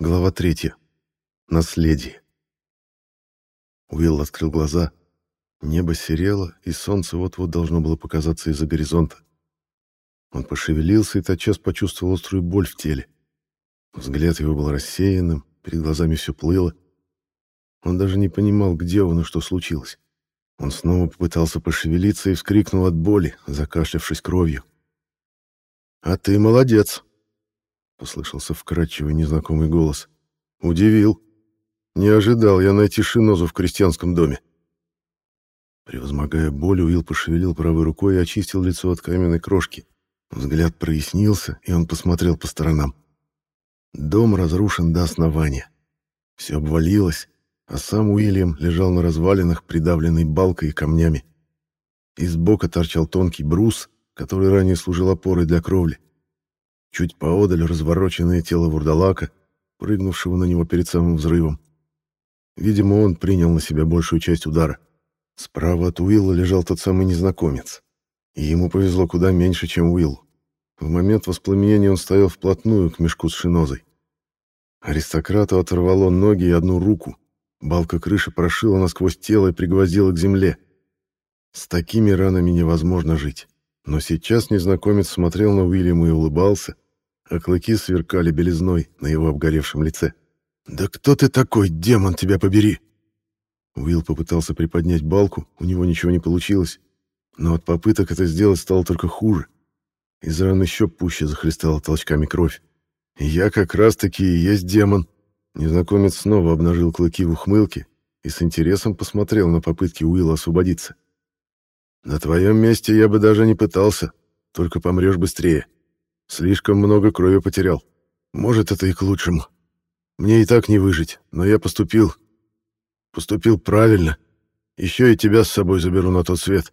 Глава третья. Наследие. Уилл открыл глаза. Небо серело, и солнце вот-вот должно было показаться из-за горизонта. Он пошевелился и тотчас почувствовал острую боль в теле. Взгляд его был рассеянным, перед глазами все плыло. Он даже не понимал, где он и что случилось. Он снова попытался пошевелиться и вскрикнул от боли, закашлявшись кровью. «А ты молодец!» — послышался вкрадчивый незнакомый голос. «Удивил. Не ожидал я найти шинозу в крестьянском доме». Превозмогая боль, Уилл пошевелил правой рукой и очистил лицо от каменной крошки. Взгляд прояснился, и он посмотрел по сторонам. Дом разрушен до основания. Все обвалилось, а сам Уильям лежал на развалинах, придавленный балкой и камнями. Из бока торчал тонкий брус, который ранее служил опорой для кровли. Чуть поодаль развороченное тело вурдалака, прыгнувшего на него перед самым взрывом. Видимо, он принял на себя большую часть удара. Справа от Уилла лежал тот самый незнакомец. И ему повезло куда меньше, чем Уиллу. В момент воспламенения он стоял вплотную к мешку с шинозой. Аристократу оторвало ноги и одну руку. Балка крыши прошила насквозь тело и пригвоздила к земле. С такими ранами невозможно жить. Но сейчас незнакомец смотрел на Уильяма и улыбался, а клыки сверкали белизной на его обгоревшем лице. «Да кто ты такой, демон, тебя побери!» Уилл попытался приподнять балку, у него ничего не получилось, но от попыток это сделать стало только хуже. Из раны еще пуще захлестала толчками кровь. «Я как раз-таки и есть демон!» Незнакомец снова обнажил клыки в ухмылке и с интересом посмотрел на попытки Уилла освободиться. На твоем месте я бы даже не пытался, только помрешь быстрее. Слишком много крови потерял. Может, это и к лучшему. Мне и так не выжить, но я поступил... Поступил правильно. Еще и тебя с собой заберу на тот свет.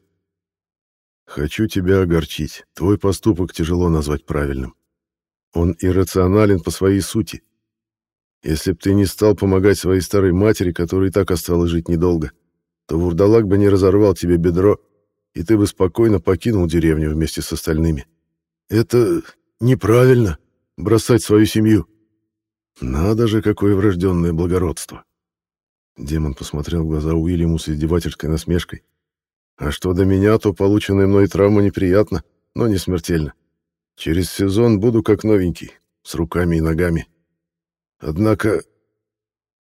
Хочу тебя огорчить. Твой поступок тяжело назвать правильным. Он иррационален по своей сути. Если б ты не стал помогать своей старой матери, которой и так осталось жить недолго, то вурдалак бы не разорвал тебе бедро и ты бы спокойно покинул деревню вместе с остальными. Это неправильно, бросать свою семью. Надо же, какое врожденное благородство. Демон посмотрел в глаза Уильяму с издевательской насмешкой. А что до меня, то полученная мной травма неприятна, но не смертельна. Через сезон буду как новенький, с руками и ногами. Однако...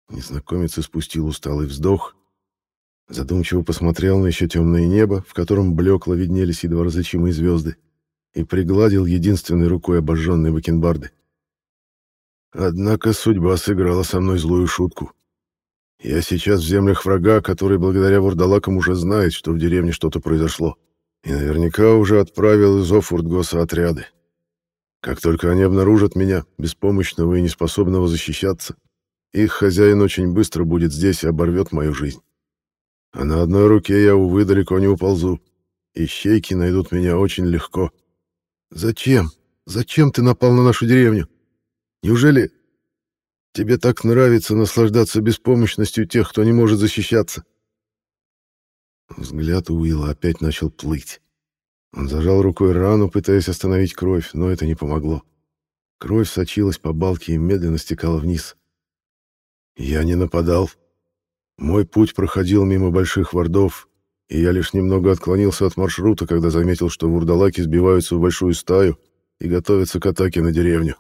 Незнакомец испустил усталый вздох Задумчиво посмотрел на еще темное небо, в котором блекло виднелись едва различимые звезды, и пригладил единственной рукой обожженные бакенбарды. Однако судьба сыграла со мной злую шутку. Я сейчас в землях врага, который благодаря вурдалакам уже знает, что в деревне что-то произошло, и наверняка уже отправил из Офуртгоса отряды. Как только они обнаружат меня, беспомощного и неспособного защищаться, их хозяин очень быстро будет здесь и оборвет мою жизнь. А на одной руке я, увы, далеко не уползу. Ищейки найдут меня очень легко. Зачем? Зачем ты напал на нашу деревню? Неужели тебе так нравится наслаждаться беспомощностью тех, кто не может защищаться? Взгляд Уилла опять начал плыть. Он зажал рукой рану, пытаясь остановить кровь, но это не помогло. Кровь сочилась по балке и медленно стекала вниз. «Я не нападал», мой путь проходил мимо больших вардов, и я лишь немного отклонился от маршрута, когда заметил, что вурдалаки сбиваются в большую стаю и готовятся к атаке на деревню.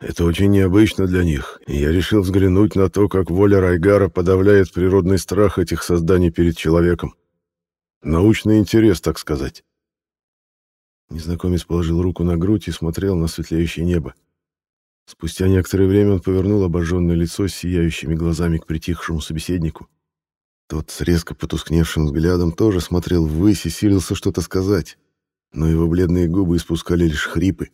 Это очень необычно для них, и я решил взглянуть на то, как воля Райгара подавляет природный страх этих созданий перед человеком. Научный интерес, так сказать. Незнакомец положил руку на грудь и смотрел на светлеющее небо. Спустя некоторое время он повернул обожженное лицо с сияющими глазами к притихшему собеседнику. Тот с резко потускневшим взглядом тоже смотрел ввысь и силился что-то сказать, но его бледные губы испускали лишь хрипы.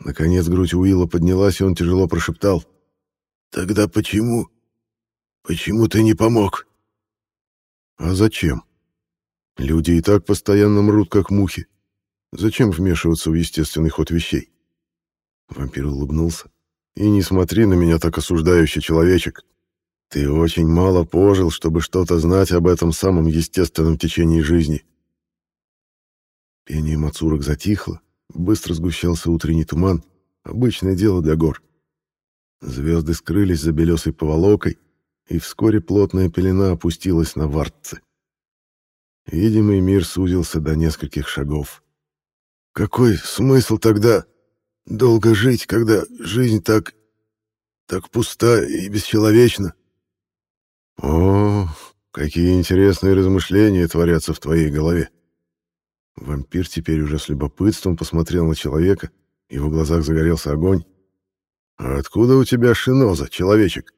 Наконец грудь Уилла поднялась, и он тяжело прошептал. «Тогда почему? Почему ты не помог?» «А зачем? Люди и так постоянно мрут, как мухи. Зачем вмешиваться в естественный ход вещей?» Вампир улыбнулся. «И не смотри на меня так осуждающе, человечек. Ты очень мало пожил, чтобы что-то знать об этом самом естественном течении жизни. Пение мацурок затихло, быстро сгущался утренний туман, обычное дело для гор. Звезды скрылись за белесой поволокой, и вскоре плотная пелена опустилась на вартцы. Видимый мир сузился до нескольких шагов. «Какой смысл тогда долго жить, когда жизнь так... так пуста и бесчеловечна?» «О, какие интересные размышления творятся в твоей голове!» Вампир теперь уже с любопытством посмотрел на человека, его в глазах загорелся огонь. «А откуда у тебя шиноза, человечек?»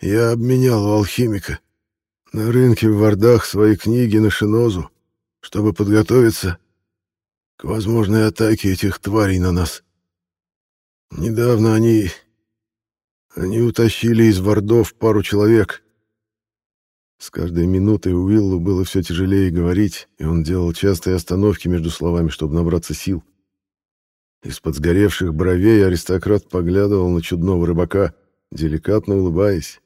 «Я обменял у алхимика на рынке в Вардах свои книги на шинозу, чтобы подготовиться к возможной атаке этих тварей на нас. Недавно они... они утащили из Вардов пару человек». С каждой минутой Уиллу было все тяжелее говорить, и он делал частые остановки между словами, чтобы набраться сил. Из-под сгоревших бровей аристократ поглядывал на чудного рыбака, деликатно улыбаясь,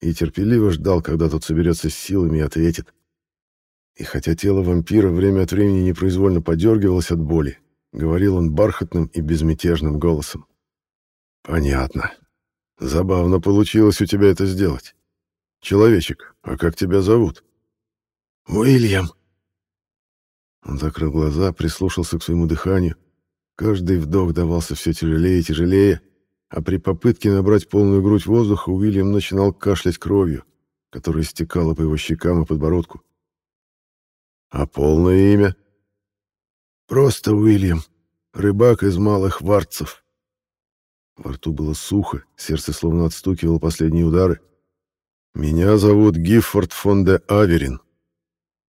и терпеливо ждал, когда тот соберется с силами и ответит. И хотя тело вампира время от времени непроизвольно подергивалось от боли, говорил он бархатным и безмятежным голосом. «Понятно. Забавно получилось у тебя это сделать. Человечек, а как тебя зовут?» «Уильям». Он закрыл глаза, прислушался к своему дыханию, Каждый вдох давался все тяжелее и тяжелее, а при попытке набрать полную грудь воздуха Уильям начинал кашлять кровью, которая стекала по его щекам и подбородку. «А полное имя?» «Просто Уильям, рыбак из малых варцев». Во рту было сухо, сердце словно отстукивало последние удары. «Меня зовут Гиффорд фон де Аверин.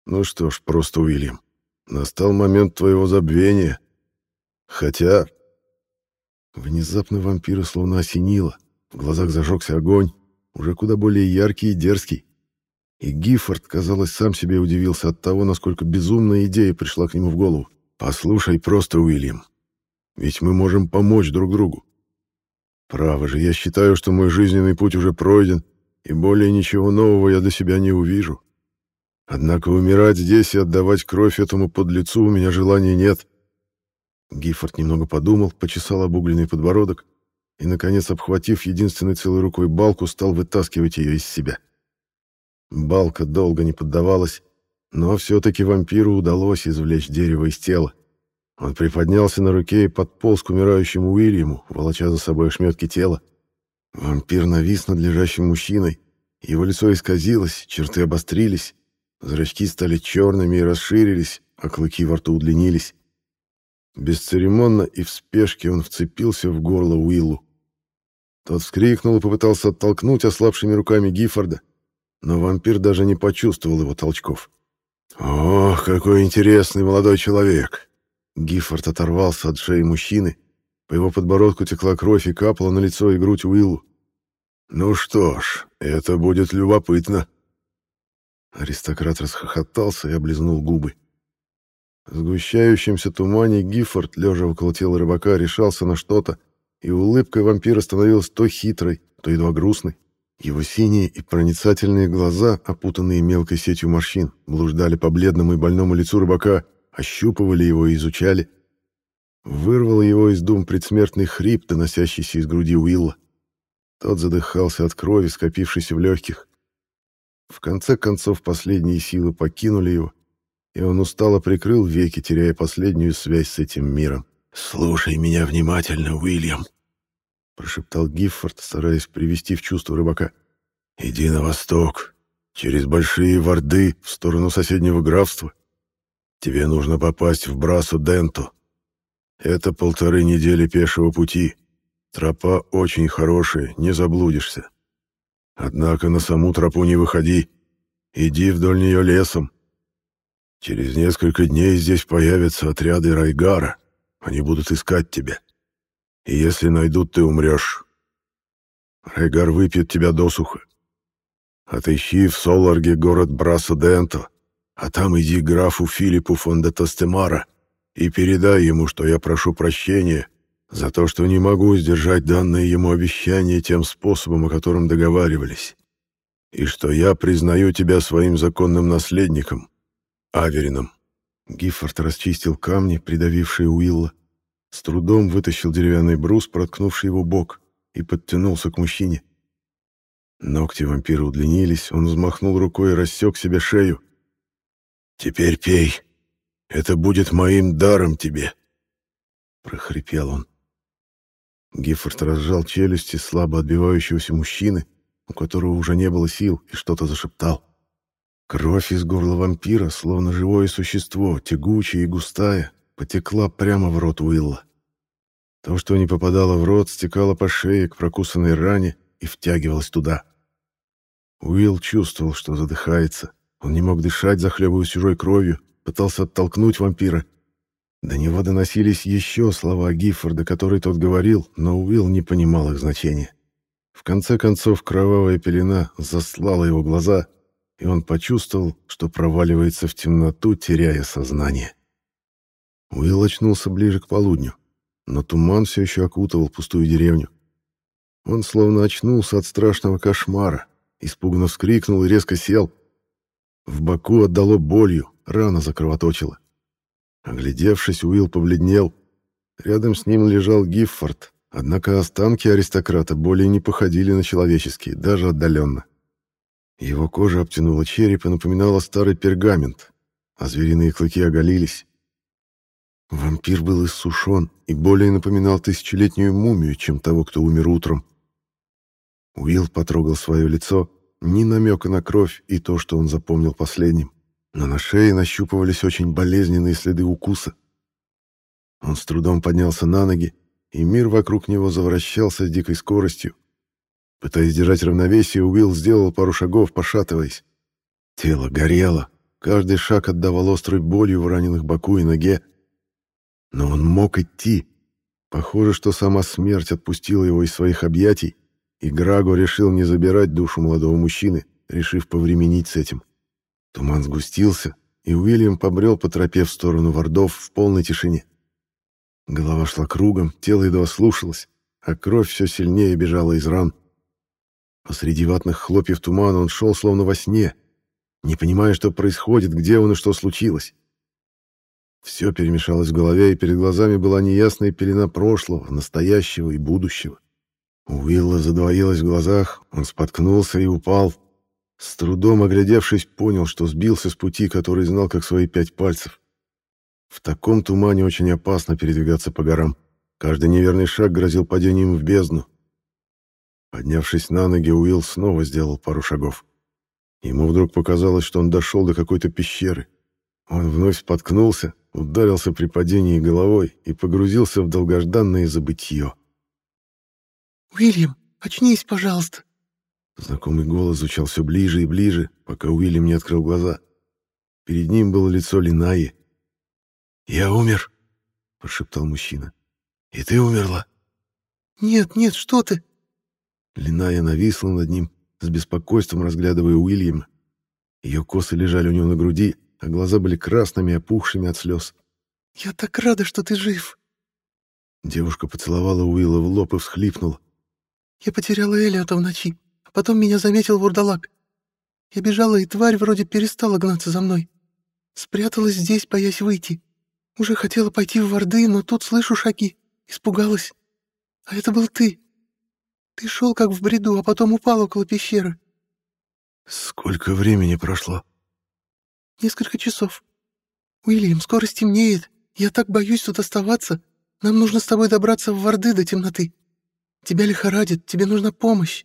Ну что ж, просто Уильям, настал момент твоего забвения». Хотя... Внезапно вампира словно осенило. В глазах зажегся огонь, уже куда более яркий и дерзкий. И Гиффорд, казалось, сам себе удивился от того, насколько безумная идея пришла к нему в голову. «Послушай просто, Уильям, ведь мы можем помочь друг другу. Право же, я считаю, что мой жизненный путь уже пройден, и более ничего нового я для себя не увижу. Однако умирать здесь и отдавать кровь этому подлецу у меня желания нет. Гиффорд немного подумал, почесал обугленный подбородок и, наконец, обхватив единственной целой рукой балку, стал вытаскивать ее из себя. Балка долго не поддавалась, но все-таки вампиру удалось извлечь дерево из тела. Он приподнялся на руке и подполз к умирающему Уильяму, волоча за собой ошметки тела. Вампир навис над лежащим мужчиной. Его лицо исказилось, черты обострились, зрачки стали черными и расширились, а клыки во рту удлинились. Бесцеремонно и в спешке он вцепился в горло Уиллу. Тот вскрикнул и попытался оттолкнуть ослабшими руками Гиффорда, но вампир даже не почувствовал его толчков. «Ох, какой интересный молодой человек!» Гиффорд оторвался от шеи мужчины, по его подбородку текла кровь и капала на лицо и грудь Уиллу. «Ну что ж, это будет любопытно!» Аристократ расхохотался и облизнул губы. В сгущающемся тумане Гиффорд, лежа около тела рыбака, решался на что-то, и улыбка вампира становилась то хитрой, то едва грустной. Его синие и проницательные глаза, опутанные мелкой сетью морщин, блуждали по бледному и больному лицу рыбака, ощупывали его и изучали. Вырвал его из дум предсмертный хрип, доносящийся из груди Уилла. Тот задыхался от крови, скопившейся в легких. В конце концов, последние силы покинули его, и он устало прикрыл веки, теряя последнюю связь с этим миром. «Слушай меня внимательно, Уильям», — прошептал Гиффорд, стараясь привести в чувство рыбака. «Иди на восток, через большие ворды, в сторону соседнего графства. Тебе нужно попасть в Брасу-Денто. Это полторы недели пешего пути. Тропа очень хорошая, не заблудишься. Однако на саму тропу не выходи. Иди вдоль нее лесом, Через несколько дней здесь появятся отряды Райгара. Они будут искать тебя. И если найдут, ты умрешь. Райгар выпьет тебя досуха. Отыщи в Соларге город Брасо-Денто, а там иди графу Филиппу фон де Тостемара и передай ему, что я прошу прощения за то, что не могу сдержать данное ему обещание тем способом, о котором договаривались, и что я признаю тебя своим законным наследником, Аверином. Гиффорд расчистил камни, придавившие Уилла, с трудом вытащил деревянный брус, проткнувший его бок, и подтянулся к мужчине. Ногти вампира удлинились, он взмахнул рукой и рассек себе шею. «Теперь пей. Это будет моим даром тебе», — прохрипел он. Гиффорд разжал челюсти слабо отбивающегося мужчины, у которого уже не было сил, и что-то зашептал. Кровь из горла вампира, словно живое существо, тягучая и густая, потекла прямо в рот Уилла. То, что не попадало в рот, стекало по шее к прокусанной ране и втягивалось туда. Уилл чувствовал, что задыхается. Он не мог дышать, захлебываясь чужой кровью, пытался оттолкнуть вампира. До него доносились еще слова Гиффорда, которые тот говорил, но Уилл не понимал их значения. В конце концов, кровавая пелена заслала его глаза, и он почувствовал, что проваливается в темноту, теряя сознание. Уилл очнулся ближе к полудню, но туман все еще окутывал пустую деревню. Он словно очнулся от страшного кошмара, испуганно вскрикнул и резко сел. В боку отдало болью, рана закровоточила. Оглядевшись, Уилл побледнел. Рядом с ним лежал Гиффорд, однако останки аристократа более не походили на человеческие, даже отдаленно. Его кожа обтянула череп и напоминала старый пергамент, а звериные клыки оголились. Вампир был иссушен и более напоминал тысячелетнюю мумию, чем того, кто умер утром. Уилл потрогал свое лицо, ни намека на кровь и то, что он запомнил последним, но на шее нащупывались очень болезненные следы укуса. Он с трудом поднялся на ноги, и мир вокруг него завращался с дикой скоростью. Пытаясь держать равновесие, Уилл сделал пару шагов, пошатываясь. Тело горело, каждый шаг отдавал острой болью в раненых боку и ноге. Но он мог идти. Похоже, что сама смерть отпустила его из своих объятий, и Граго решил не забирать душу молодого мужчины, решив повременить с этим. Туман сгустился, и Уильям побрел по тропе в сторону вордов в полной тишине. Голова шла кругом, тело едва слушалось, а кровь все сильнее бежала из ран. Посреди ватных хлопьев тумана он шел словно во сне, не понимая, что происходит, где он и что случилось. Все перемешалось в голове, и перед глазами была неясная пелена прошлого, настоящего и будущего. У Уилла задвоилось в глазах, он споткнулся и упал. С трудом оглядевшись, понял, что сбился с пути, который знал как свои пять пальцев. В таком тумане очень опасно передвигаться по горам. Каждый неверный шаг грозил падением в бездну. Поднявшись на ноги, Уилл снова сделал пару шагов. Ему вдруг показалось, что он дошел до какой-то пещеры. Он вновь споткнулся, ударился при падении головой и погрузился в долгожданное забытье. «Уильям, очнись, пожалуйста!» Знакомый голос звучал все ближе и ближе, пока Уильям не открыл глаза. Перед ним было лицо Линаи. «Я умер», — прошептал мужчина. «И ты умерла?» «Нет, нет, что ты!» Линая нависла над ним, с беспокойством разглядывая Уильяма. Ее косы лежали у него на груди, а глаза были красными и опухшими от слез. «Я так рада, что ты жив!» Девушка поцеловала Уилла в лоб и всхлипнула. «Я потеряла Элиота в ночи, а потом меня заметил вурдалак. Я бежала, и тварь вроде перестала гнаться за мной. Спряталась здесь, боясь выйти. Уже хотела пойти в Варды, но тут слышу шаги. Испугалась. А это был ты. Ты шел как в бреду, а потом упал около пещеры. Сколько времени прошло? Несколько часов. Уильям, скоро стемнеет. Я так боюсь тут оставаться. Нам нужно с тобой добраться в Варды до темноты. Тебя лихорадит, тебе нужна помощь.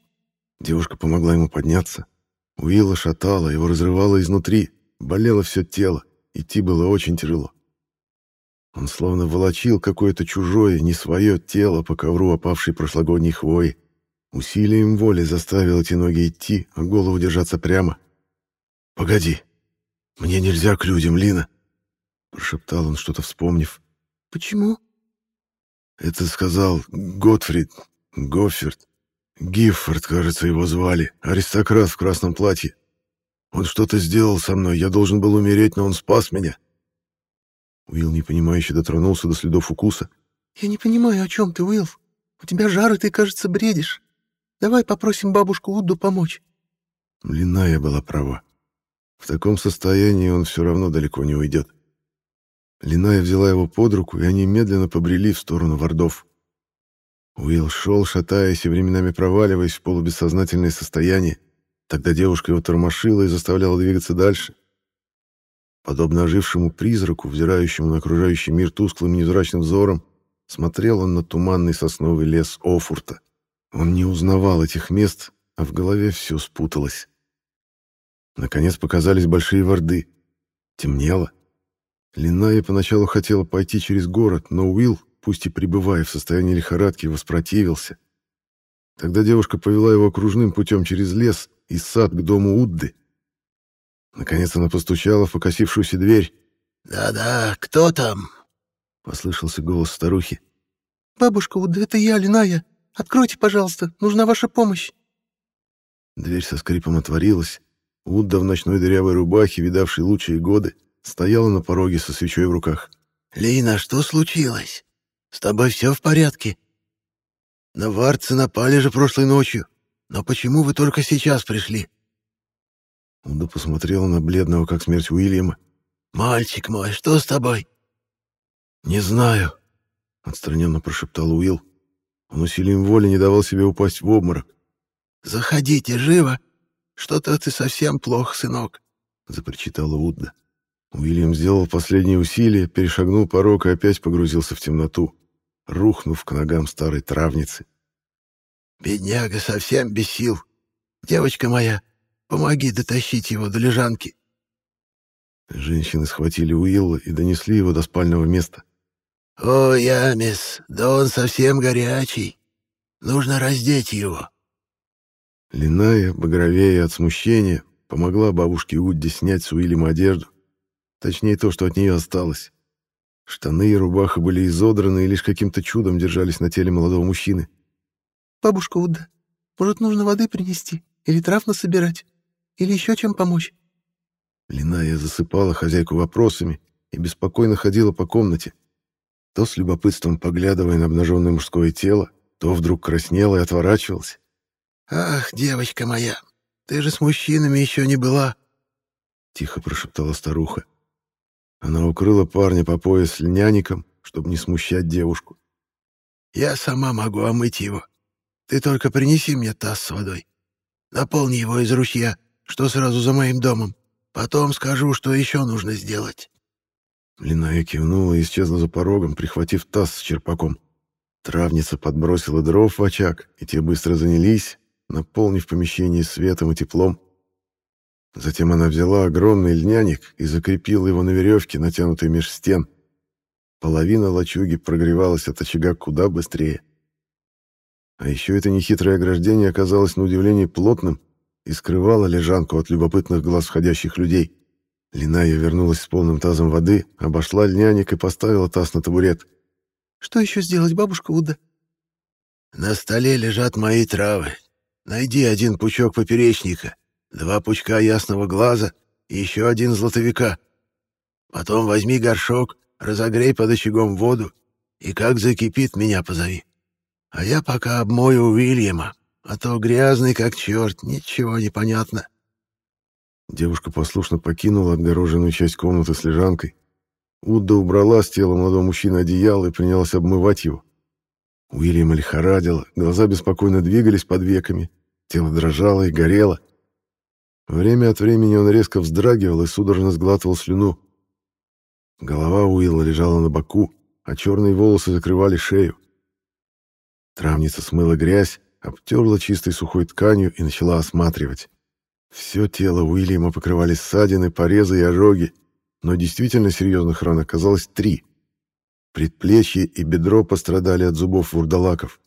Девушка помогла ему подняться. Уилла шатала, его разрывало изнутри, болело все тело, идти было очень тяжело. Он словно волочил какое-то чужое, не свое тело по ковру опавшей прошлогодней хвои. Усилием воли заставил эти ноги идти, а голову держаться прямо. «Погоди, мне нельзя к людям, Лина!» Прошептал он, что-то вспомнив. «Почему?» Это сказал Готфрид, Гофферт. Гиффорд, кажется, его звали, аристократ в красном платье. Он что-то сделал со мной, я должен был умереть, но он спас меня. Уилл непонимающе дотронулся до следов укуса. «Я не понимаю, о чем ты, Уилл. У тебя жар, и ты, кажется, бредишь. Давай попросим бабушку Удду помочь». Линая была права. В таком состоянии он все равно далеко не уйдет. Линая взяла его под руку, и они медленно побрели в сторону вордов. Уилл шел, шатаясь и временами проваливаясь в полубессознательное состояние. Тогда девушка его тормошила и заставляла двигаться дальше. Подобно ожившему призраку, взирающему на окружающий мир тусклым невзрачным взором, смотрел он на туманный сосновый лес Офурта. Он не узнавал этих мест, а в голове все спуталось. Наконец показались большие ворды. Темнело. Линая поначалу хотела пойти через город, но Уилл, пусть и пребывая в состоянии лихорадки, воспротивился. Тогда девушка повела его окружным путем через лес и сад к дому Удды. Наконец она постучала в покосившуюся дверь. «Да-да, кто там?» — послышался голос старухи. «Бабушка Удда, это я, Линая. Откройте, пожалуйста, нужна ваша помощь». Дверь со скрипом отворилась. Удда в ночной дырявой рубахе, видавшей лучшие годы, стояла на пороге со свечой в руках. «Лина, что случилось? С тобой все в порядке? Наварцы напали же прошлой ночью. Но почему вы только сейчас пришли?» Уда посмотрела на бледного, как смерть Уильяма. «Мальчик мой, что с тобой?» «Не знаю», — отстраненно прошептал Уилл. Он усилием воли не давал себе упасть в обморок. «Заходите, живо! Что-то ты совсем плохо, сынок», — запричитала Удда. Уильям сделал последние усилия, перешагнул порог и опять погрузился в темноту, рухнув к ногам старой травницы. «Бедняга совсем без сил. Девочка моя, помоги дотащить его до лежанки». Женщины схватили Уилла и донесли его до спального места. «О, Ямис, да он совсем горячий. Нужно раздеть его». Линая, багровее от смущения, помогла бабушке Удде снять с Уильяма одежду. Точнее, то, что от нее осталось. Штаны и рубаха были изодраны и лишь каким-то чудом держались на теле молодого мужчины. «Бабушка Удда, может, нужно воды принести? Или трав насобирать? Или еще чем помочь?» Линая засыпала хозяйку вопросами и беспокойно ходила по комнате, то с любопытством поглядывая на обнаженное мужское тело, то вдруг краснела и отворачивалась. «Ах, девочка моя, ты же с мужчинами еще не была!» — тихо прошептала старуха. Она укрыла парня по пояс льняником, чтобы не смущать девушку. «Я сама могу омыть его. Ты только принеси мне таз с водой. Наполни его из ручья, что сразу за моим домом. Потом скажу, что еще нужно сделать». Линая кивнула и исчезла за порогом, прихватив таз с черпаком. Травница подбросила дров в очаг, и те быстро занялись, наполнив помещение светом и теплом. Затем она взяла огромный льняник и закрепила его на веревке, натянутой меж стен. Половина лачуги прогревалась от очага куда быстрее. А еще это нехитрое ограждение оказалось на удивление плотным и скрывало лежанку от любопытных глаз входящих людей. Линая вернулась с полным тазом воды, обошла льняник и поставила таз на табурет. «Что еще сделать, бабушка Уда?» «На столе лежат мои травы. Найди один пучок поперечника, два пучка ясного глаза и еще один златовика. Потом возьми горшок, разогрей под очагом воду и как закипит, меня позови. А я пока обмою Уильяма, а то грязный как черт, ничего не понятно. Девушка послушно покинула отгороженную часть комнаты с лежанкой. Удда убрала с тела молодого мужчины одеяло и принялась обмывать его. Уильяма лихорадило, глаза беспокойно двигались под веками, тело дрожало и горело. Время от времени он резко вздрагивал и судорожно сглатывал слюну. Голова Уилла лежала на боку, а черные волосы закрывали шею. Травница смыла грязь, обтерла чистой сухой тканью и начала осматривать. Все тело Уильяма покрывали ссадины, порезы и ожоги, но действительно серьезных ран оказалось три. Предплечье и бедро пострадали от зубов вурдалаков.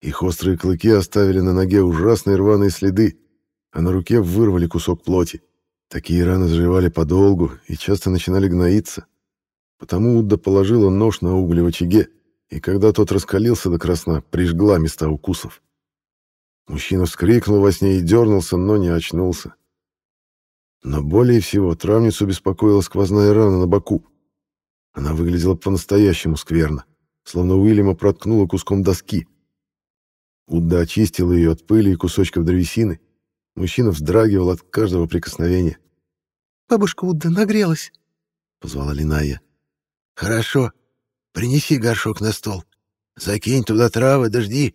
Их острые клыки оставили на ноге ужасные рваные следы, а на руке вырвали кусок плоти. Такие раны заживали подолгу и часто начинали гноиться. Потому Удда положила нож на угли в очаге, и когда тот раскалился до красна, прижгла места укусов. Мужчина вскрикнул во сне и дернулся, но не очнулся. Но более всего травницу беспокоила сквозная рана на боку. Она выглядела по-настоящему скверно, словно Уильяма проткнула куском доски. Уда очистила ее от пыли и кусочков древесины. Мужчина вздрагивал от каждого прикосновения. «Бабушка Уда нагрелась», — позвала Линая. «Хорошо. Принеси горшок на стол. Закинь туда травы, дожди.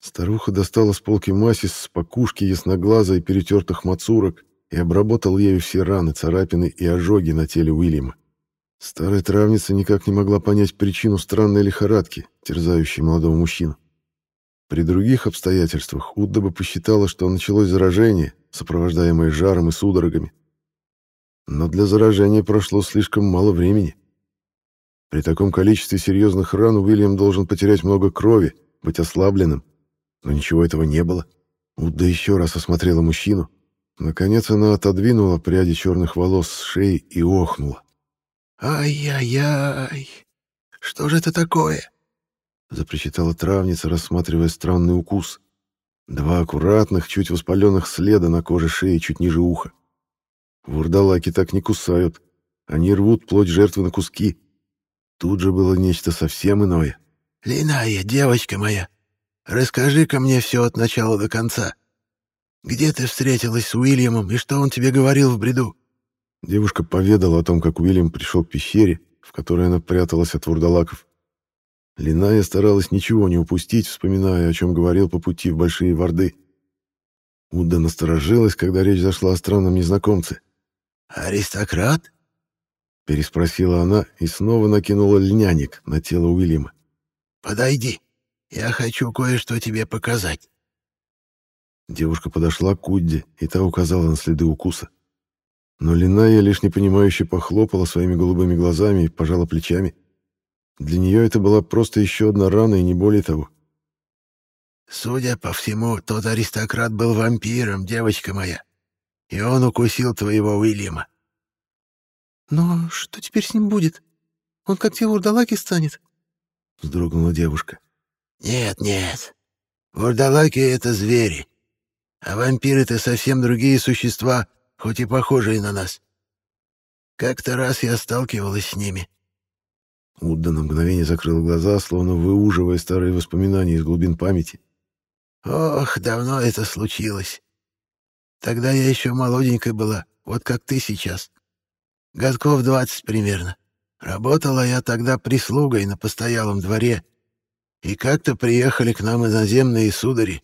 Старуха достала с полки масис с покушки ясноглаза и перетертых мацурок и обработал ею все раны, царапины и ожоги на теле Уильяма. Старая травница никак не могла понять причину странной лихорадки, терзающей молодого мужчину. При других обстоятельствах Удда бы посчитала, что началось заражение, сопровождаемое жаром и судорогами. Но для заражения прошло слишком мало времени. При таком количестве серьезных ран Уильям должен потерять много крови, быть ослабленным. Но ничего этого не было. Удда еще раз осмотрела мужчину. Наконец она отодвинула пряди черных волос с шеи и охнула. «Ай-яй-яй! Что же это такое?» Запричитала травница, рассматривая странный укус. Два аккуратных, чуть воспаленных следа на коже шеи чуть ниже уха. Вурдалаки так не кусают. Они рвут плоть жертвы на куски. Тут же было нечто совсем иное. «Линая, девочка моя, расскажи-ка мне все от начала до конца. Где ты встретилась с Уильямом и что он тебе говорил в бреду?» Девушка поведала о том, как Уильям пришел к пещере, в которой она пряталась от вурдалаков. Линая старалась ничего не упустить, вспоминая, о чем говорил по пути в Большие Ворды. Удда насторожилась, когда речь зашла о странном незнакомце. «Аристократ?» — переспросила она и снова накинула льняник на тело Уильяма. «Подойди, я хочу кое-что тебе показать». Девушка подошла к Удде, и та указала на следы укуса. Но Линая лишь непонимающе похлопала своими голубыми глазами и пожала плечами. Для нее это была просто еще одна рана и не более того. «Судя по всему, тот аристократ был вампиром, девочка моя и он укусил твоего Уильяма. «Но что теперь с ним будет? Он как те вурдалаки станет?» — вздрогнула девушка. «Нет, нет. Вурдалаки — это звери, а вампиры — это совсем другие существа, хоть и похожие на нас. Как-то раз я сталкивалась с ними». Удда на мгновение закрыл глаза, словно выуживая старые воспоминания из глубин памяти. «Ох, давно это случилось. Тогда я еще молоденькая была, вот как ты сейчас. Годков двадцать примерно. Работала я тогда прислугой на постоялом дворе. И как-то приехали к нам иноземные судари.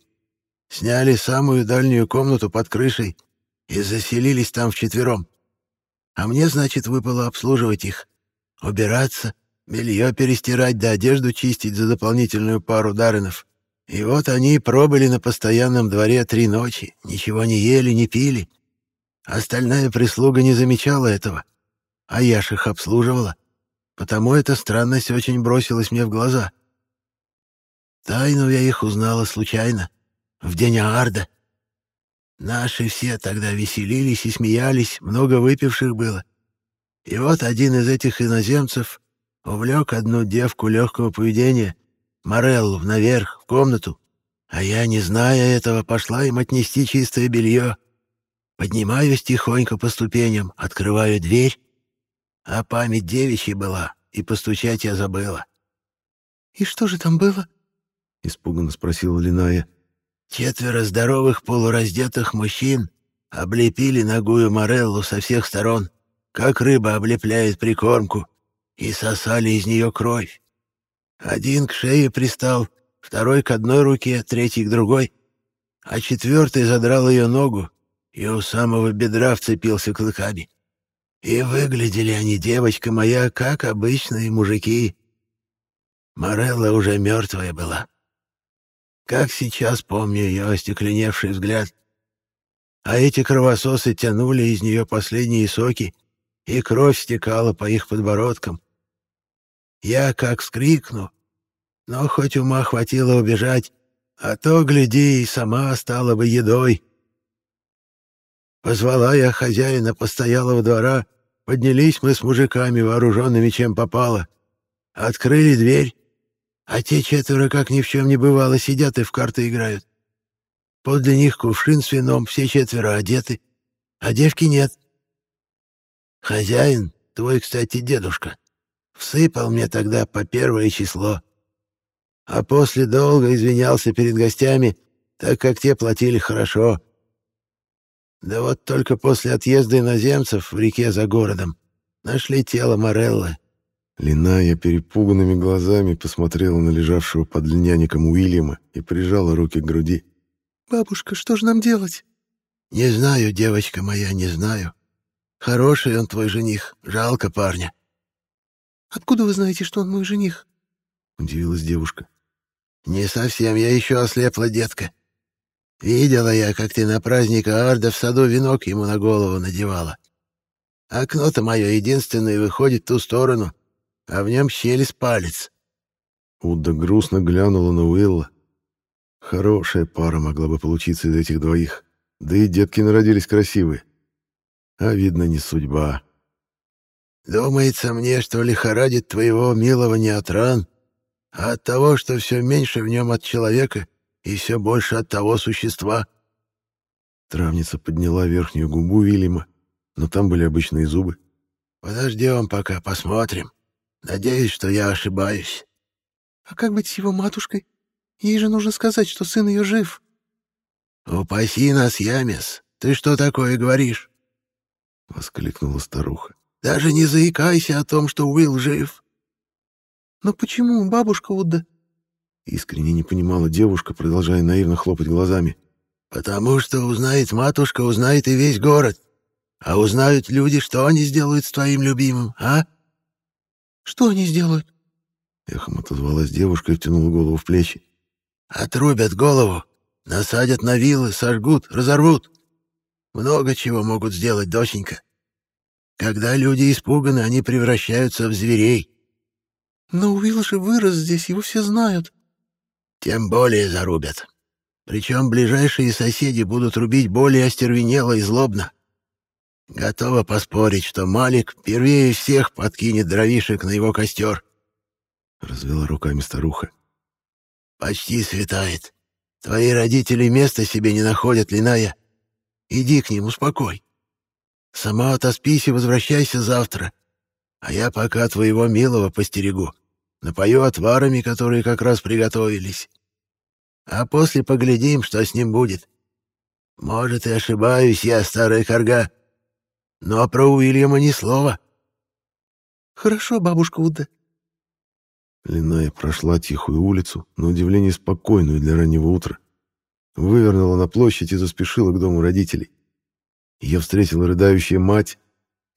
Сняли самую дальнюю комнату под крышей и заселились там вчетвером. А мне, значит, выпало обслуживать их. Убираться, белье перестирать да одежду чистить за дополнительную пару даринов. И вот они пробыли на постоянном дворе три ночи, ничего не ели, не пили. Остальная прислуга не замечала этого, а я ж их обслуживала, потому эта странность очень бросилась мне в глаза. Тайну я их узнала случайно, в день Аарда. Наши все тогда веселились и смеялись, много выпивших было. И вот один из этих иноземцев увлек одну девку легкого поведения — Мореллу наверх, в комнату, а я, не зная этого, пошла им отнести чистое белье. Поднимаюсь тихонько по ступеням, открываю дверь, а память девичья была, и постучать я забыла. «И что же там было?» — испуганно спросила Линая. Четверо здоровых полураздетых мужчин облепили ногую Мореллу со всех сторон, как рыба облепляет прикормку, и сосали из нее кровь. Один к шее пристал, второй к одной руке, третий к другой, а четвертый задрал ее ногу и у самого бедра вцепился клыками. И выглядели они, девочка моя, как обычные мужики. Морелла уже мертвая была. Как сейчас помню ее остекленевший взгляд. А эти кровососы тянули из нее последние соки, и кровь стекала по их подбородкам. Я как скрикну, но хоть ума хватило убежать, а то, гляди, и сама стала бы едой. Позвала я хозяина постоялого двора, поднялись мы с мужиками, вооруженными чем попало. Открыли дверь, а те четверо, как ни в чем не бывало, сидят и в карты играют. Подле них кувшин с вином, все четверо одеты, а девки нет. Хозяин, твой, кстати, дедушка, Всыпал мне тогда по первое число. А после долго извинялся перед гостями, так как те платили хорошо. Да вот только после отъезда иноземцев в реке за городом нашли тело Мореллы. Линая перепуганными глазами посмотрела на лежавшего под льняником Уильяма и прижала руки к груди. «Бабушка, что же нам делать?» «Не знаю, девочка моя, не знаю. Хороший он твой жених, жалко парня». «Откуда вы знаете, что он мой жених?» — удивилась девушка. «Не совсем, я еще ослепла, детка. Видела я, как ты на праздник Арда в саду венок ему на голову надевала. Окно-то мое единственное выходит в ту сторону, а в нем щель с палец». Удда грустно глянула на Уилла. Хорошая пара могла бы получиться из этих двоих. Да и детки народились красивые. А видно, не судьба. «Думается мне, что лихорадит твоего милого не от ран, а от того, что все меньше в нем от человека и все больше от того существа». Травница подняла верхнюю губу Вильяма, но там были обычные зубы. «Подождем пока, посмотрим. Надеюсь, что я ошибаюсь». «А как быть с его матушкой? Ей же нужно сказать, что сын ее жив». «Упаси нас, Ямес! Ты что такое говоришь?» — воскликнула старуха. «Даже не заикайся о том, что Уилл жив». «Но почему, бабушка Удда?» Искренне не понимала девушка, продолжая наивно хлопать глазами. «Потому что узнает матушка, узнает и весь город. А узнают люди, что они сделают с твоим любимым, а?» «Что они сделают?» Эхом отозвалась девушка и втянула голову в плечи. «Отрубят голову Насадят на вилы, сожгут, разорвут. Много чего могут сделать, доченька. Когда люди испуганы, они превращаются в зверей. Но Уилл же вырос здесь, его все знают. Тем более зарубят. Причем ближайшие соседи будут рубить более остервенело и злобно. Готова поспорить, что Малик первее всех подкинет дровишек на его костер. Развела руками старуха. Почти светает. Твои родители места себе не находят, Линая. Иди к ним, успокой. Сама отоспись и возвращайся завтра. А я пока твоего милого постерегу. Напою отварами, которые как раз приготовились. А после поглядим, что с ним будет. Может, и ошибаюсь я, старая корга. Но про Уильяма ни слова. Хорошо, бабушка Уда. Линая прошла тихую улицу, на удивление спокойную для раннего утра. Вывернула на площадь и заспешила к дому родителей. Ее встретила рыдающая мать.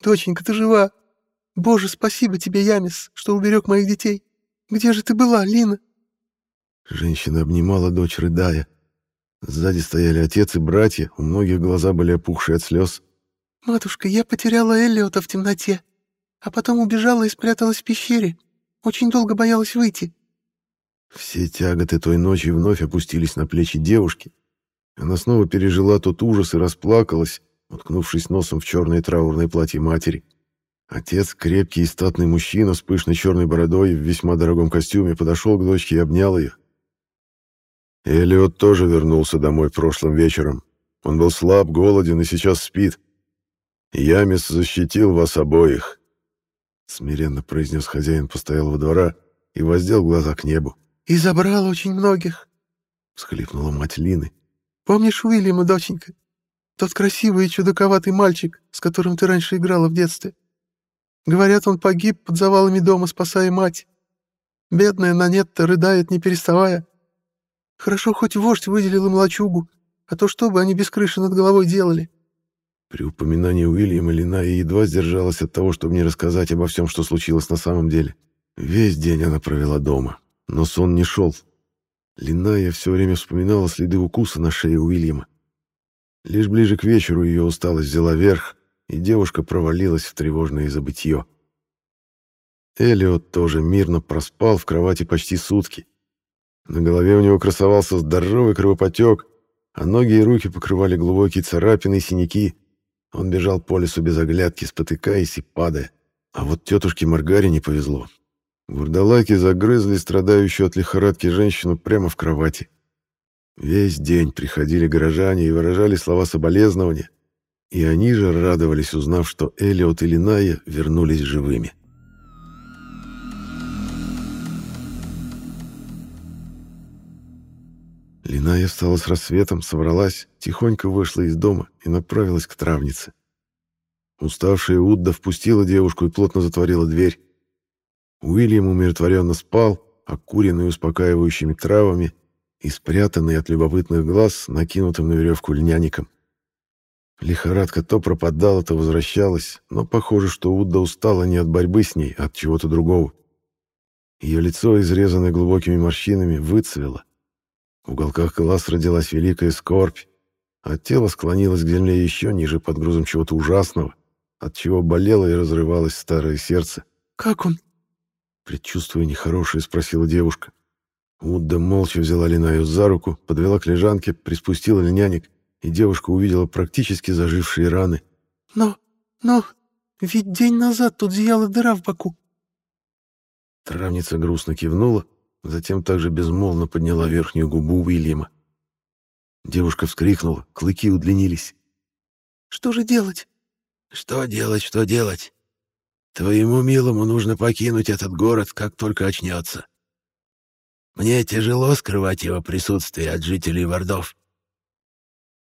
«Доченька, ты жива! Боже, спасибо тебе, Ямис, что уберег моих детей! Где же ты была, Лина?» Женщина обнимала дочь, рыдая. Сзади стояли отец и братья, у многих глаза были опухшие от слез. «Матушка, я потеряла Эллиота в темноте, а потом убежала и спряталась в пещере. Очень долго боялась выйти. Все тяготы той ночи вновь опустились на плечи девушки. Она снова пережила тот ужас и расплакалась, уткнувшись носом в черное траурное платье матери. Отец, крепкий и статный мужчина с пышной черной бородой в весьма дорогом костюме, подошел к дочке и обнял ее. Элиот тоже вернулся домой прошлым вечером. Он был слаб, голоден и сейчас спит. Ямис защитил вас обоих смиренно произнес хозяин постоялого двора и воздел глаза к небу. «И забрал очень многих», — всхлипнула мать Лины. «Помнишь Уильяма, доченька? Тот красивый и чудаковатый мальчик, с которым ты раньше играла в детстве. Говорят, он погиб под завалами дома, спасая мать. Бедная Нанетта рыдает, не переставая. Хорошо, хоть вождь выделил им лачугу, а то что бы они без крыши над головой делали?» При упоминании Уильяма Линая едва сдержалась от того, чтобы не рассказать обо всем, что случилось на самом деле. Весь день она провела дома, но сон не шел. Линая все время вспоминала следы укуса на шее Уильяма. Лишь ближе к вечеру ее усталость взяла верх, и девушка провалилась в тревожное забытье. Элиот тоже мирно проспал в кровати почти сутки. На голове у него красовался здоровый кровопотек, а ноги и руки покрывали глубокие царапины и синяки. Он бежал по лесу без оглядки, спотыкаясь и падая. А вот тетушке Маргаре не повезло. Вурдалаки загрызли страдающую от лихорадки женщину прямо в кровати. Весь день приходили горожане и выражали слова соболезнования, и они же радовались, узнав, что Элиот и Линая вернулись живыми. Линая встала с рассветом, собралась, тихонько вышла из дома и направилась к травнице. Уставшая Удда впустила девушку и плотно затворила дверь. Уильям умиротворенно спал, окуренный успокаивающими травами и спрятанный от любопытных глаз накинутым на веревку льняником. Лихорадка то пропадала, то возвращалась, но похоже, что Удда устала не от борьбы с ней, а от чего-то другого. Ее лицо, изрезанное глубокими морщинами, выцвело. В уголках глаз родилась великая скорбь, а тело склонилось к земле еще ниже под грузом чего-то ужасного, от чего болело и разрывалось старое сердце. «Как он?» Предчувствуя нехорошее, спросила девушка. Удда молча взяла Линаю за руку, подвела к лежанке, приспустила льняник, и девушка увидела практически зажившие раны. «Но, но, ведь день назад тут зияла дыра в боку». Травница грустно кивнула, затем также безмолвно подняла верхнюю губу Уильяма. Девушка вскрикнула, клыки удлинились. «Что же делать?» «Что делать, что делать? Твоему милому нужно покинуть этот город, как только очнется. Мне тяжело скрывать его присутствие от жителей Вардов.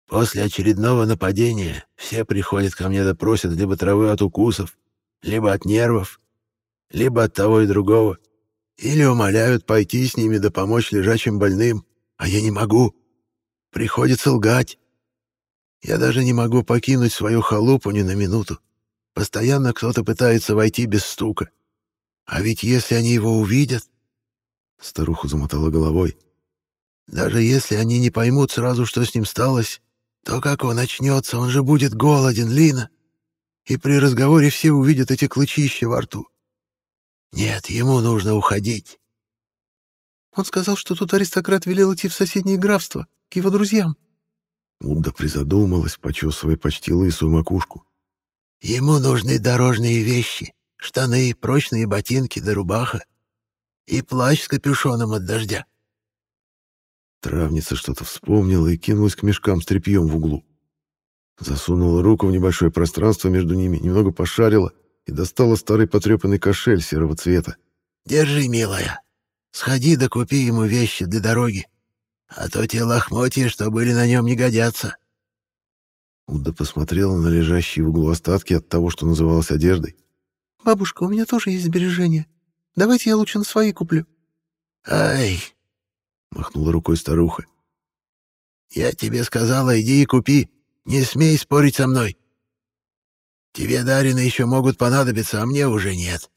После очередного нападения все приходят ко мне допросят либо травы от укусов, либо от нервов, либо от того и другого, или умоляют пойти с ними да помочь лежачим больным, а я не могу. Приходится лгать. Я даже не могу покинуть свою халупу ни на минуту. Постоянно кто-то пытается войти без стука. А ведь если они его увидят, Старуха замотала головой. Даже если они не поймут сразу, что с ним сталось, то как он очнется, он же будет голоден, Лина. И при разговоре все увидят эти клычища во рту. Нет, ему нужно уходить. Он сказал, что тут аристократ велел идти в соседнее графство, к его друзьям. Удда призадумалась, почесывая почти лысую макушку. Ему нужны дорожные вещи, штаны, прочные ботинки да рубаха и плащ с капюшоном от дождя. Травница что-то вспомнила и кинулась к мешкам с тряпьем в углу. Засунула руку в небольшое пространство между ними, немного пошарила и достала старый потрепанный кошель серого цвета. «Держи, милая. Сходи да купи ему вещи для дороги, а то те лохмотья, что были на нем, не годятся». Уда посмотрела на лежащие в углу остатки от того, что называлось одеждой. «Бабушка, у меня тоже есть сбережения. Давайте я лучше на свои куплю». «Ай!» — махнула рукой старуха. «Я тебе сказала, иди и купи. Не смей спорить со мной. Тебе дарины еще могут понадобиться, а мне уже нет.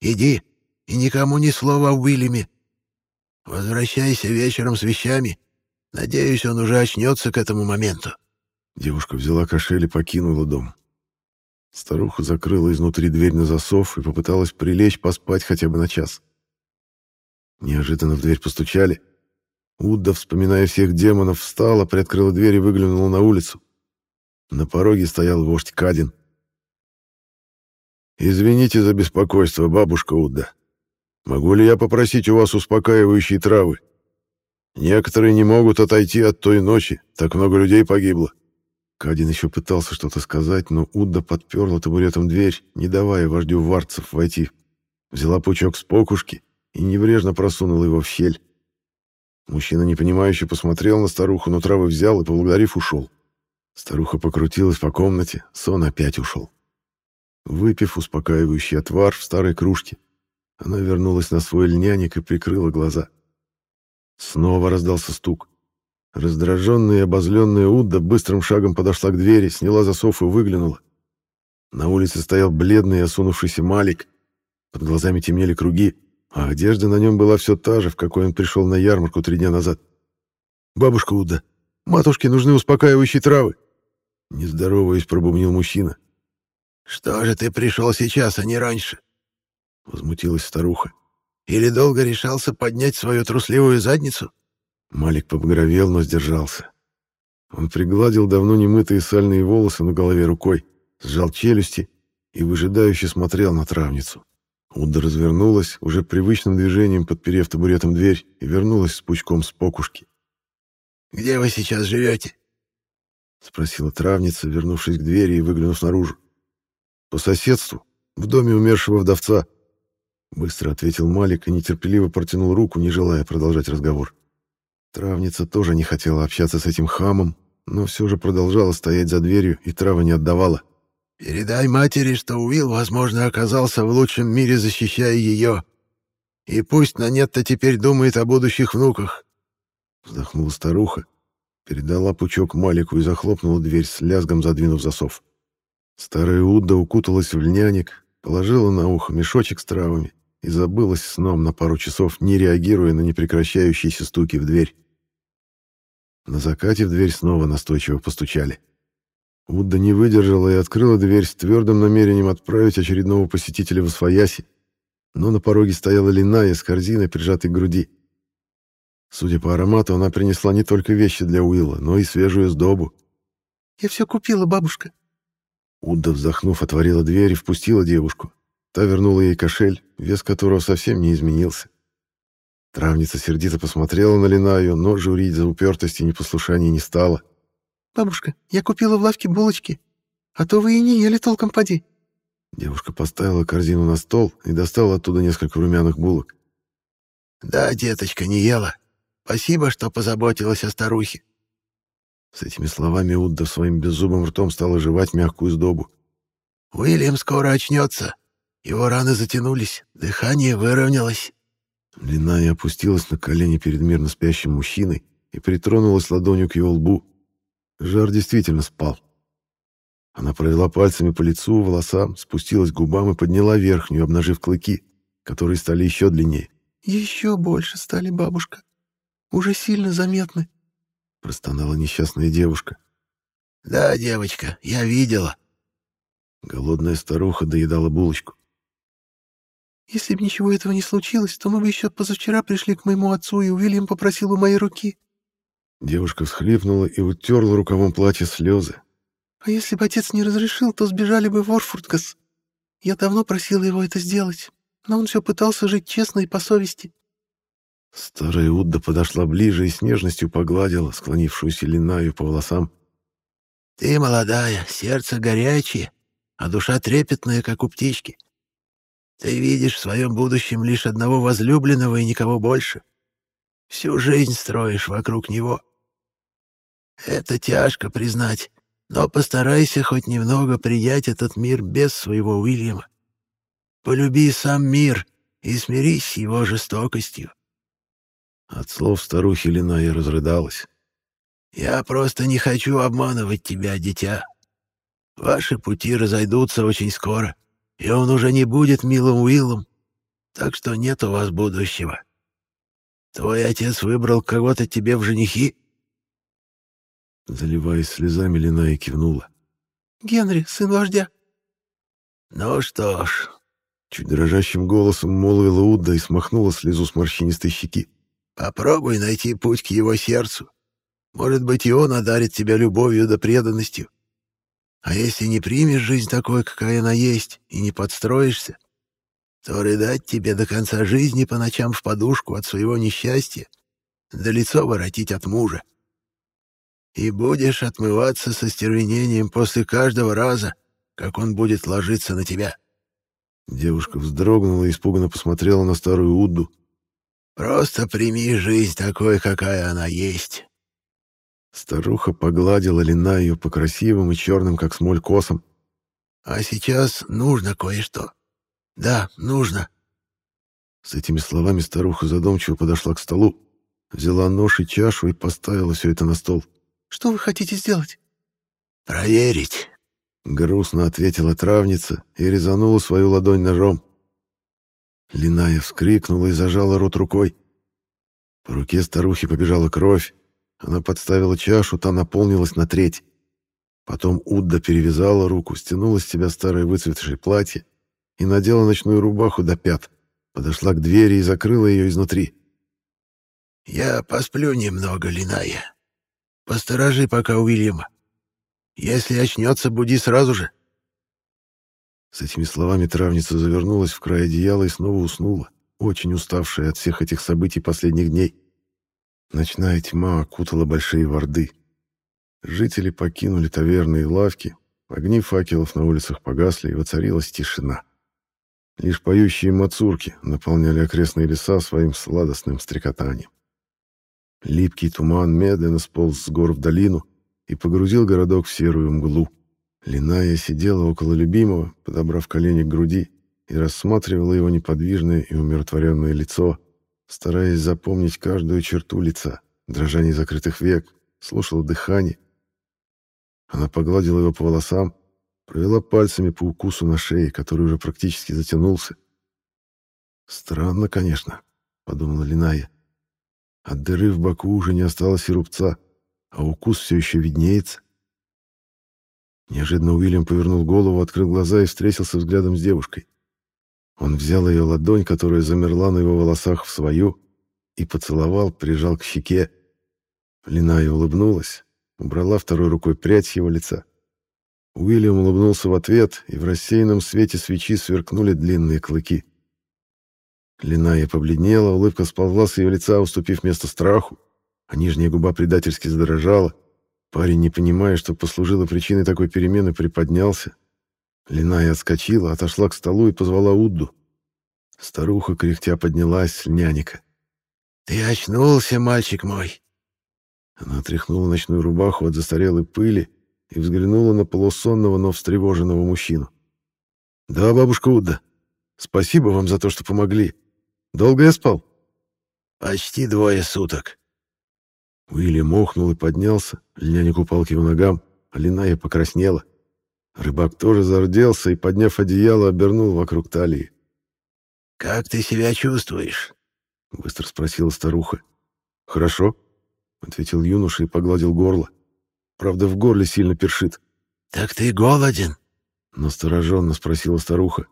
Иди, и никому ни слова о Уильяме. Возвращайся вечером с вещами. Надеюсь, он уже очнется к этому моменту». Девушка взяла кошель и покинула дом. Старуха закрыла изнутри дверь на засов и попыталась прилечь поспать хотя бы на час. Неожиданно в дверь постучали. Удда, вспоминая всех демонов, встала, приоткрыла дверь и выглянула на улицу. На пороге стоял вождь Кадин. «Извините за беспокойство, бабушка Удда. Могу ли я попросить у вас успокаивающие травы? Некоторые не могут отойти от той ночи, так много людей погибло». Кадин еще пытался что-то сказать, но Удда подперла табуретом дверь, не давая вождю варцев войти. Взяла пучок с покушки и небрежно просунула его в щель. Мужчина непонимающе посмотрел на старуху, но травы взял и, поблагодарив, ушел. Старуха покрутилась по комнате, сон опять ушел. Выпив успокаивающий отвар в старой кружке, она вернулась на свой льняник и прикрыла глаза. Снова раздался стук. Раздраженная и обозленная Удда быстрым шагом подошла к двери, сняла засов и выглянула. На улице стоял бледный и осунувшийся Малик. Под глазами темнели круги, а одежда на нем была все та же, в какой он пришел на ярмарку три дня назад. «Бабушка Удда, матушке нужны успокаивающие травы!» Не здороваясь, пробубнил мужчина. «Что же ты пришел сейчас, а не раньше?» Возмутилась старуха. «Или долго решался поднять свою трусливую задницу?» Малик побагровел, но сдержался. Он пригладил давно немытые сальные волосы на голове рукой, сжал челюсти и выжидающе смотрел на травницу. Уда развернулась, уже привычным движением подперев табуретом дверь, и вернулась с пучком с покушки. «Где вы сейчас живете?» — спросила травница, вернувшись к двери и выглянув наружу. «По соседству, в доме умершего вдовца», — быстро ответил Малик и нетерпеливо протянул руку, не желая продолжать разговор. Травница тоже не хотела общаться с этим хамом, но все же продолжала стоять за дверью, и трава не отдавала. «Передай матери, что Уилл, возможно, оказался в лучшем мире, защищая ее, И пусть Нанетта теперь думает о будущих внуках. Вздохнула старуха, передала пучок Малику и захлопнула дверь с лязгом, задвинув засов. Старая Удда укуталась в льняник, положила на ухо мешочек с травами и забылась сном на пару часов, не реагируя на непрекращающиеся стуки в дверь. На закате в дверь снова настойчиво постучали. Удда не выдержала и открыла дверь с твердым намерением отправить очередного посетителя в Освояси, но на пороге стояла Линая с корзиной, прижатой к груди. Судя по аромату, она принесла не только вещи для Уилла, но и свежую сдобу. «Я все купила, бабушка». Удда, вздохнув, отворила дверь и впустила девушку. Та вернула ей кошель, вес которого совсем не изменился. Травница сердито посмотрела на Линаю, но журить за упертость и непослушание не стала. «Бабушка, я купила в лавке булочки, а то вы и не ели толком поди». Девушка поставила корзину на стол и достала оттуда несколько румяных булок. «Да, деточка, не ела. Спасибо, что позаботилась о старухе». С этими словами Удда своим беззубым ртом стала жевать мягкую сдобу. «Уильям скоро очнется. Его раны затянулись, дыхание выровнялось». Линая опустилась на колени перед мирно спящим мужчиной и притронулась ладонью к его лбу. Жар действительно спал. Она провела пальцами по лицу, волосам, спустилась к губам и подняла верхнюю, обнажив клыки, которые стали еще длиннее. «Еще больше стали, бабушка. Уже сильно заметны», — простонала несчастная девушка. «Да, девочка, я видела». Голодная старуха доедала булочку. «Если бы ничего этого не случилось, то мы бы еще позавчера пришли к моему отцу, и Уильям попросил бы моей руки». Девушка всхлипнула и утерла рукавом платья слезы. А если бы отец не разрешил, то сбежали бы в Орфуртгас. Я давно просила его это сделать, но он все пытался жить честно и по совести. Старая Удда подошла ближе и с нежностью погладила склонившуюся Линаю по волосам. «Ты молодая, сердце горячее, а душа трепетная, как у птички. Ты видишь в своем будущем лишь одного возлюбленного и никого больше. Всю жизнь строишь вокруг него. Это тяжко признать, но постарайся хоть немного принять этот мир без своего Уильяма. Полюби сам мир и смирись с его жестокостью. От слов старухи Линая разрыдалась. «Я просто не хочу обманывать тебя, дитя. Ваши пути разойдутся очень скоро, и он уже не будет милым Уиллом, так что нет у вас будущего. Твой отец выбрал кого-то тебе в женихи, Заливаясь слезами, Линая кивнула. «Генри, сын вождя». «Ну что ж...» Чуть дрожащим голосом молвила Удда и смахнула слезу с морщинистой щеки. «Попробуй найти путь к его сердцу. Может быть, и он одарит тебя любовью да преданностью. А если не примешь жизнь такой, какая она есть, и не подстроишься, то рыдать тебе до конца жизни по ночам в подушку от своего несчастья, да лицо воротить от мужа и будешь отмываться со стервенением после каждого раза, как он будет ложиться на тебя». Девушка вздрогнула и испуганно посмотрела на старую Удду. «Просто прими жизнь такой, какая она есть». Старуха погладила Лина ее по красивым и черным, как смоль, косам. «А сейчас нужно кое-что. Да, нужно». С этими словами старуха задумчиво подошла к столу, взяла нож и чашу и поставила все это на стол. Что вы хотите сделать?» «Проверить», — грустно ответила травница и резанула свою ладонь ножом. Линая вскрикнула и зажала рот рукой. По руке старухи побежала кровь. Она подставила чашу, та наполнилась на треть. Потом Удда перевязала руку, стянула с себя старое выцветшее платье и надела ночную рубаху до пят. Подошла к двери и закрыла ее изнутри. «Я посплю немного, Линая», Посторожи пока Уильяма. Если очнется, буди сразу же. С этими словами травница завернулась в край одеяла и снова уснула, очень уставшая от всех этих событий последних дней. Ночная тьма окутала большие ворды. Жители покинули таверны и лавки, огни факелов на улицах погасли, и воцарилась тишина. Лишь поющие мацурки наполняли окрестные леса своим сладостным стрекотанием. Липкий туман медленно сполз с гор в долину и погрузил городок в серую мглу. Линая сидела около любимого, подобрав колени к груди, и рассматривала его неподвижное и умиротворенное лицо, стараясь запомнить каждую черту лица, дрожание закрытых век, слушала дыхание. Она погладила его по волосам, провела пальцами по укусу на шее, который уже практически затянулся. «Странно, конечно», — подумала Линая. От дыры в боку уже не осталось и рубца, а укус все еще виднеется. Неожиданно Уильям повернул голову, открыл глаза и встретился взглядом с девушкой. Он взял ее ладонь, которая замерла на его волосах, в свою, и поцеловал, прижал к щеке. Линая улыбнулась, убрала второй рукой прядь его лица. Уильям улыбнулся в ответ, и в рассеянном свете свечи сверкнули длинные клыки. Линая побледнела, улыбка сползла с ее лица, уступив место страху, а нижняя губа предательски задрожала. Парень, не понимая, что послужило причиной такой перемены, приподнялся, Линая отскочила, отошла к столу и позвала Удду. Старуха кряхтя поднялась с льняника. «Ты очнулся, мальчик мой!» Она отряхнула ночную рубаху от застарелой пыли и взглянула на полусонного, но встревоженного мужчину. «Да, бабушка Удда, спасибо вам за то, что помогли. Долго я спал?» «Почти двое суток». Уильям охнул и поднялся, льняник упал к его ногам, а Линая покраснела. Рыбак тоже зарделся и, подняв одеяло, обернул вокруг талии. «Как ты себя чувствуешь?» — быстро спросила старуха. «Хорошо», — ответил юноша и погладил горло. Правда, в горле сильно першит. «Так ты голоден?» — настороженно спросила старуха.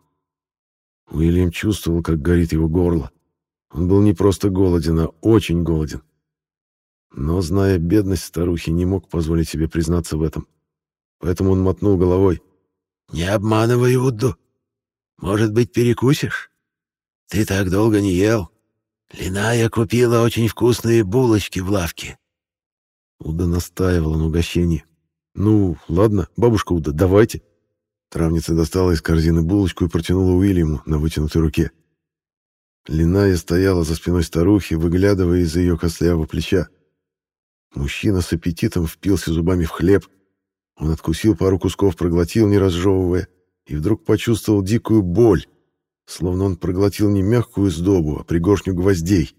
Уильям чувствовал, как горит его горло. Он был не просто голоден, а очень голоден. Но, зная бедность старухи, не мог позволить себе признаться в этом поэтому он мотнул головой. «Не обманывай Удду. Может быть, перекусишь? Ты так долго не ел. Линая купила очень вкусные булочки в лавке». Уда настаивала на угощении. «Ну, ладно, бабушка Уда, давайте». Травница достала из корзины булочку и протянула Уильяму на вытянутой руке. Линая стояла за спиной старухи, выглядывая из-за ее костлявого плеча. Мужчина с аппетитом впился зубами в хлеб, он откусил пару кусков, проглотил, не разжевывая, и вдруг почувствовал дикую боль, словно он проглотил не мягкую сдобу, а пригоршню гвоздей.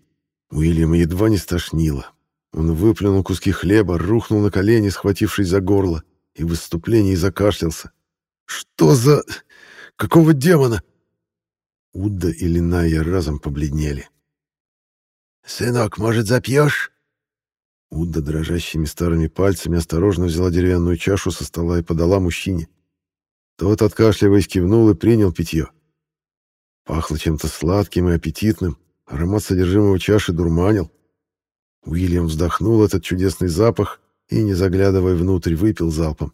Уильяма едва не стошнило. Он выплюнул куски хлеба, рухнул на колени, схватившись за горло, и в выступлении закашлялся. «Что за... какого демона?» Удда и Линая разом побледнели. «Сынок, может, запьешь?» Удда дрожащими старыми пальцами осторожно взяла деревянную чашу со стола и подала мужчине. Тот, откашливаясь, кивнул и принял питье. Пахло чем-то сладким и аппетитным, аромат содержимого чаши дурманил. Уильям вздохнул этот чудесный запах и, не заглядывая внутрь, выпил залпом.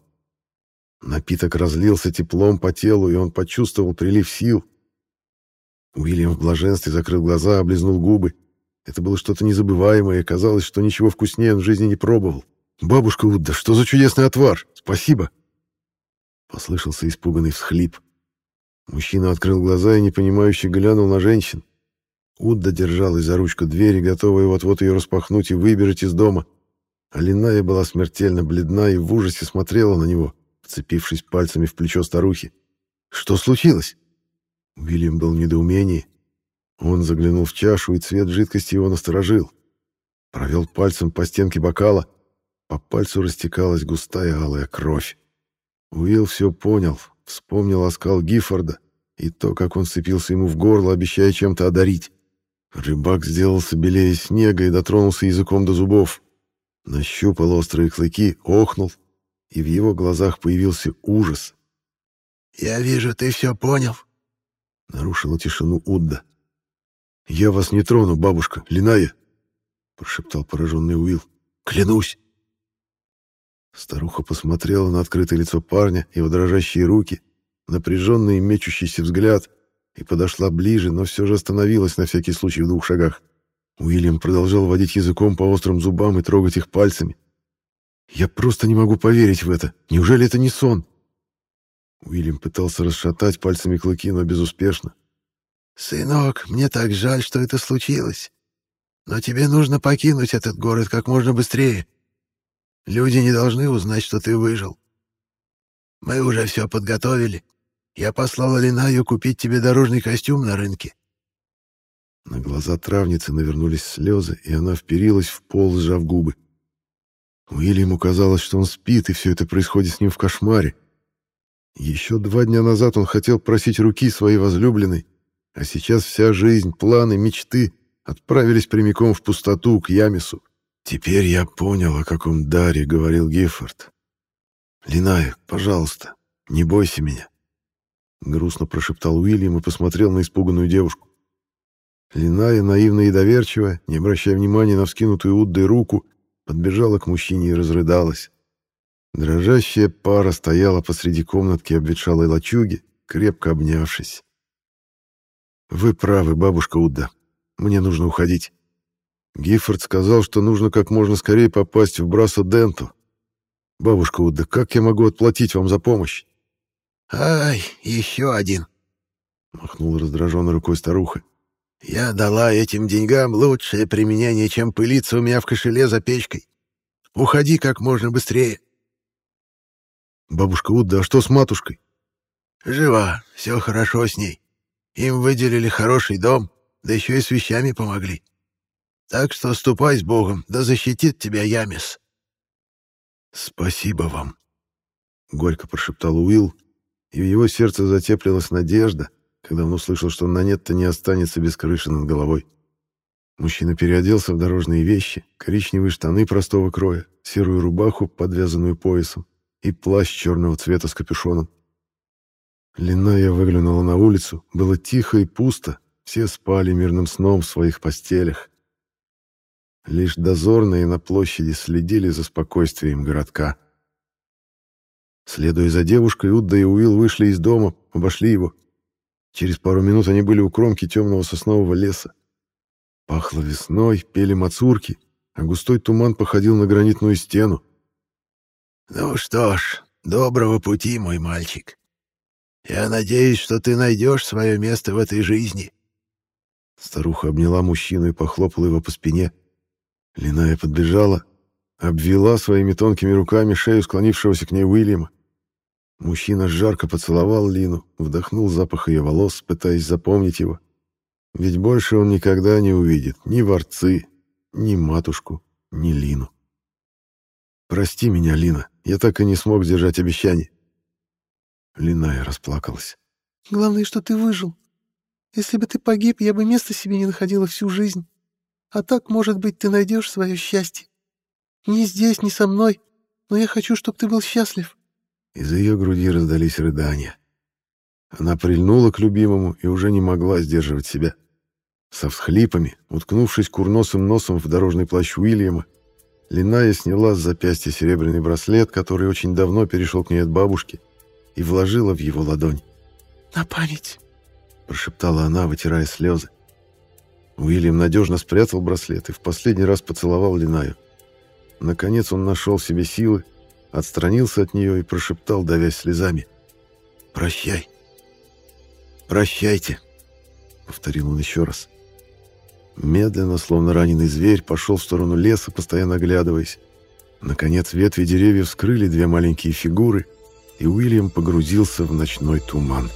Напиток разлился теплом по телу, и он почувствовал прилив сил. Уильям в блаженстве закрыл глаза, облизнул губы. Это было что-то незабываемое, казалось, что ничего вкуснее он в жизни не пробовал. «Бабушка Удда, что за чудесный отвар! Спасибо!» Послышался испуганный всхлип. Мужчина открыл глаза и непонимающе глянул на женщин. Удда держалась за ручку двери, готовая вот-вот ее распахнуть и выбежать из дома. Алиная была смертельно бледна и в ужасе смотрела на него, вцепившись пальцами в плечо старухи. «Что случилось?» Уильям был в недоумении. Он заглянул в чашу, и цвет жидкости его насторожил. Провел пальцем по стенке бокала. По пальцу растекалась густая алая кровь. Уилл все понял, вспомнил оскал Гиффорда и то, как он сцепился ему в горло, обещая чем-то одарить. Рыбак сделался белее снега и дотронулся языком до зубов. Нащупал острые клыки, охнул, и в его глазах появился ужас. «Я вижу, ты все понял», — нарушила тишину Удда. «Я вас не трону, бабушка, Линая!» — прошептал пораженный Уилл. «Клянусь!» Старуха посмотрела на открытое лицо парня, его дрожащие руки, напряженный и мечущийся взгляд, и подошла ближе, но все же остановилась на всякий случай в двух шагах. Уильям продолжал водить языком по острым зубам и трогать их пальцами. «Я просто не могу поверить в это. Неужели это не сон?» Уильям пытался расшатать пальцами клыки, но безуспешно. «Сынок, мне так жаль, что это случилось. Но тебе нужно покинуть этот город как можно быстрее. Люди не должны узнать, что ты выжил. Мы уже все подготовили. Я послала Линаю купить тебе дорожный костюм на рынке». На глаза травницы навернулись слезы, и она вперилась в пол, сжав губы. Уильяму казалось, что он спит, и все это происходит с ним в кошмаре. Еще два дня назад он хотел просить руки своей возлюбленной, а сейчас вся жизнь, планы, мечты отправились прямиком в пустоту, к Ямису. Теперь я понял, о каком даре говорил Гиффорд. «Линая, пожалуйста, не бойся меня», — грустно прошептал Уильям и посмотрел на испуганную девушку. Линая, наивная и доверчивая, не обращая внимания на вскинутую Уддой руку, подбежала к мужчине и разрыдалась. Дрожащая пара стояла посреди комнатки обветшалой лачуги, крепко обнявшись. «Вы правы, бабушка Удда. Мне нужно уходить. Гиффорд сказал, что нужно как можно скорее попасть в Брасо Денту. Бабушка Удда, как я могу отплатить вам за помощь?» «Ай, еще один!» — махнула раздраженной рукой старуха. «Я дала этим деньгам лучшее применение, чем пылиться у меня в кошеле за печкой. Уходи как можно быстрее». «Бабушка Удда, а что с матушкой?» «Жива, все хорошо с ней. Им выделили хороший дом, да еще и с вещами помогли. Так что ступай с Богом, да защитит тебя Ямис». «Спасибо вам», — горько прошептал Уилл, и в его сердце затеплилась надежда, когда он услышал, что Нанетта не останется без крыши над головой. Мужчина переоделся в дорожные вещи, коричневые штаны простого кроя, серую рубаху, подвязанную поясом, и плащ черного цвета с капюшоном. Линая выглянула на улицу, было тихо и пусто, все спали мирным сном в своих постелях. Лишь дозорные на площади следили за спокойствием городка. Следуя за девушкой, Удда и Уилл вышли из дома, обошли его. Через пару минут они были у кромки темного соснового леса. Пахло весной, пели мацурки, а густой туман походил на гранитную стену. «Ну что ж, доброго пути, мой мальчик. Я надеюсь, что ты найдешь свое место в этой жизни». Старуха обняла мужчину и похлопала его по спине. Линая подбежала, обвела своими тонкими руками шею склонившегося к ней Уильяма. Мужчина жарко поцеловал Лину, вдохнул запах ее волос, пытаясь запомнить его. Ведь больше он никогда не увидит ни ворцы, ни матушку, ни Лину. «Прости меня, Лина, я так и не смог сдержать обещание». Линая расплакалась. «Главное, что ты выжил. Если бы ты погиб, я бы места себе не находила всю жизнь. А так, может быть, ты найдешь свое счастье. Не здесь, не со мной, но я хочу, чтобы ты был счастлив». Из ее груди раздались рыдания. Она прильнула к любимому и уже не могла сдерживать себя. Со всхлипами, уткнувшись курносым носом в дорожный плащ Уильяма, Линая сняла с запястья серебряный браслет, который очень давно перешел к ней от бабушки, и вложила в его ладонь. «На память», — прошептала она, вытирая слезы. Уильям надежно спрятал браслет и в последний раз поцеловал Линаю. Наконец он нашел себе силы, отстранился от нее и прошептал, давясь слезами. «Прощай». «Прощайте», — повторил он еще раз. Медленно, словно раненый зверь, пошел в сторону леса, постоянно оглядываясь. Наконец ветви деревьев скрыли две маленькие фигуры, и Уильям погрузился в ночной туман.